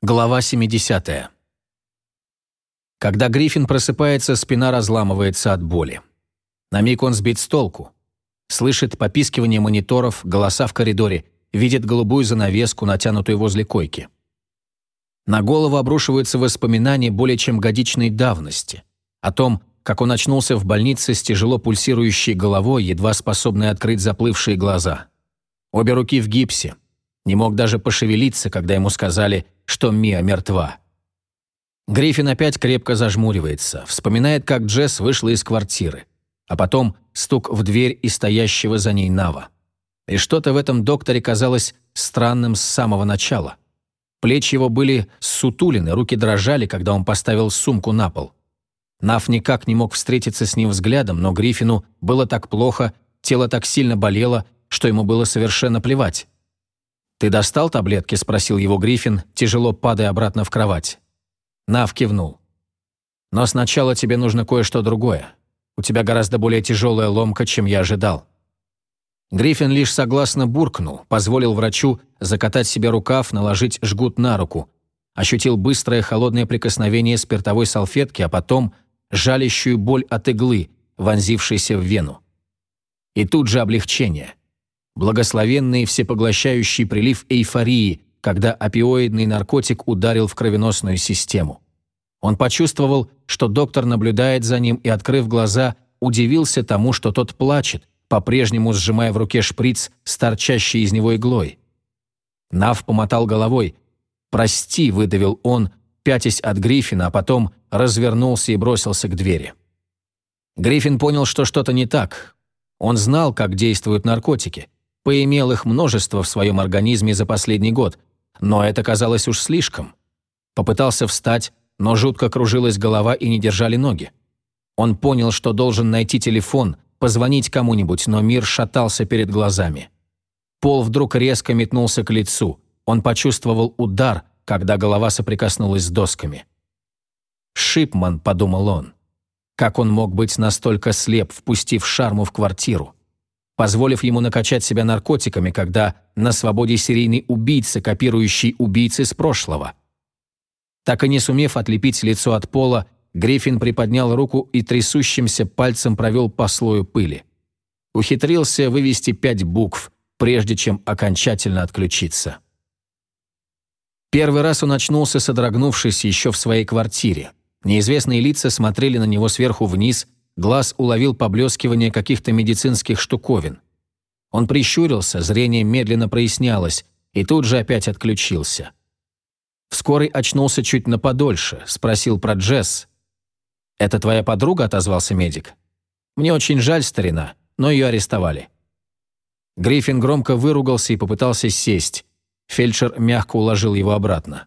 Глава 70. Когда Гриффин просыпается, спина разламывается от боли. На миг он сбит с толку. Слышит попискивание мониторов, голоса в коридоре, видит голубую занавеску, натянутую возле койки. На голову обрушиваются воспоминания более чем годичной давности. О том, как он очнулся в больнице с тяжело пульсирующей головой, едва способной открыть заплывшие глаза. Обе руки в гипсе. Не мог даже пошевелиться, когда ему сказали – что Мия мертва. Гриффин опять крепко зажмуривается, вспоминает, как Джесс вышла из квартиры, а потом стук в дверь и стоящего за ней Нава. И что-то в этом докторе казалось странным с самого начала. Плечи его были сутулины, руки дрожали, когда он поставил сумку на пол. Нав никак не мог встретиться с ним взглядом, но Гриффину было так плохо, тело так сильно болело, что ему было совершенно плевать. «Ты достал таблетки?» – спросил его Гриффин, тяжело падая обратно в кровать. Нав кивнул. «Но сначала тебе нужно кое-что другое. У тебя гораздо более тяжелая ломка, чем я ожидал». Гриффин лишь согласно буркнул, позволил врачу закатать себе рукав, наложить жгут на руку, ощутил быстрое холодное прикосновение спиртовой салфетки, а потом жалящую боль от иглы, вонзившейся в вену. И тут же облегчение благословенный всепоглощающий прилив эйфории, когда опиоидный наркотик ударил в кровеносную систему. Он почувствовал, что доктор наблюдает за ним и, открыв глаза, удивился тому, что тот плачет, по-прежнему сжимая в руке шприц с торчащей из него иглой. Нав помотал головой. «Прости», — выдавил он, пятясь от Гриффина, а потом развернулся и бросился к двери. Гриффин понял, что что-то не так. Он знал, как действуют наркотики поимел их множество в своем организме за последний год, но это казалось уж слишком. Попытался встать, но жутко кружилась голова и не держали ноги. Он понял, что должен найти телефон, позвонить кому-нибудь, но мир шатался перед глазами. Пол вдруг резко метнулся к лицу. Он почувствовал удар, когда голова соприкоснулась с досками. «Шипман», — подумал он. Как он мог быть настолько слеп, впустив шарму в квартиру? Позволив ему накачать себя наркотиками, когда на свободе серийный убийца, копирующий убийцы с прошлого. Так и не сумев отлепить лицо от пола, Гриффин приподнял руку и трясущимся пальцем провел по слою пыли. Ухитрился вывести пять букв, прежде чем окончательно отключиться. Первый раз он очнулся, содрогнувшись еще в своей квартире. Неизвестные лица смотрели на него сверху вниз – Глаз уловил поблескивание каких-то медицинских штуковин. Он прищурился, зрение медленно прояснялось, и тут же опять отключился. Вскоре очнулся чуть на подольше, спросил про Джесс. «Это твоя подруга?» – отозвался медик. «Мне очень жаль, старина, но ее арестовали». Гриффин громко выругался и попытался сесть. Фельдшер мягко уложил его обратно.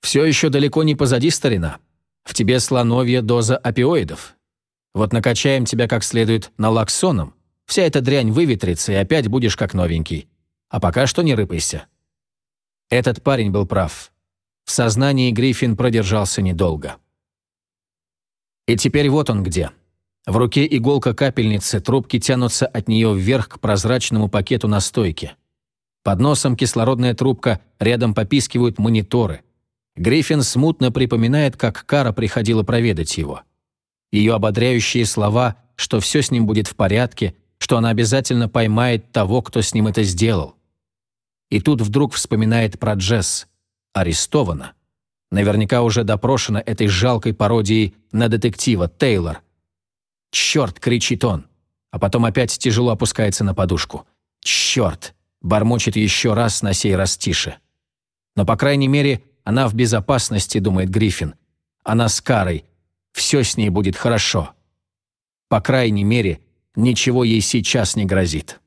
«Все еще далеко не позади, старина. В тебе слоновья доза опиоидов. Вот накачаем тебя как следует налаксоном, вся эта дрянь выветрится, и опять будешь как новенький. А пока что не рыпайся». Этот парень был прав. В сознании Гриффин продержался недолго. И теперь вот он где. В руке иголка капельницы, трубки тянутся от нее вверх к прозрачному пакету на стойке. Под носом кислородная трубка, рядом попискивают мониторы. Гриффин смутно припоминает, как Кара приходила проведать его. Ее ободряющие слова, что все с ним будет в порядке, что она обязательно поймает того, кто с ним это сделал. И тут вдруг вспоминает про Джесс. Арестована. Наверняка уже допрошена этой жалкой пародией на детектива Тейлор. «Черт!» — кричит он. А потом опять тяжело опускается на подушку. «Черт!» — бормочет еще раз, на сей раз тише. Но, по крайней мере, она в безопасности, думает Гриффин. Она с Карой, все с ней будет хорошо. По крайней мере, ничего ей сейчас не грозит.